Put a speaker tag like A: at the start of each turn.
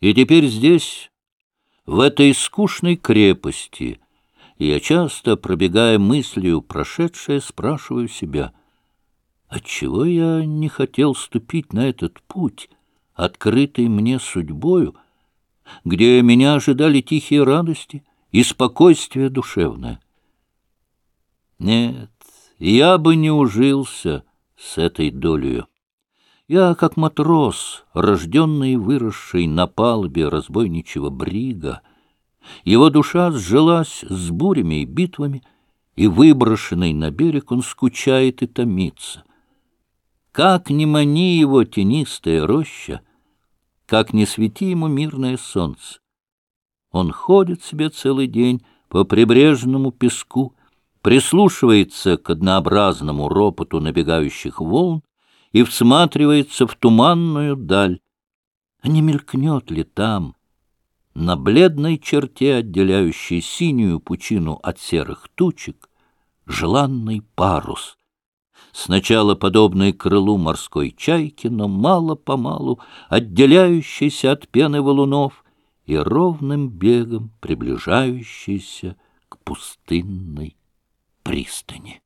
A: И теперь здесь, в этой скучной крепости, я часто, пробегая мыслью прошедшее, спрашиваю себя, отчего я не хотел ступить на этот путь, открытый мне судьбою, где меня ожидали тихие радости и спокойствие душевное. Нет, я бы не ужился с этой долею. Я, как матрос, рожденный и выросший на палубе разбойничего брига, его душа сжилась с бурями и битвами, и, выброшенный на берег, он скучает и томится. Как ни мани его тенистая роща, как не свети ему мирное солнце. Он ходит себе целый день по прибрежному песку, прислушивается к однообразному ропоту набегающих волн и всматривается в туманную даль. А не мелькнет ли там, на бледной черте, отделяющей синюю пучину от серых тучек, желанный парус, сначала подобный крылу морской чайки, но мало-помалу отделяющийся от пены валунов и ровным бегом приближающийся к пустынной пристани.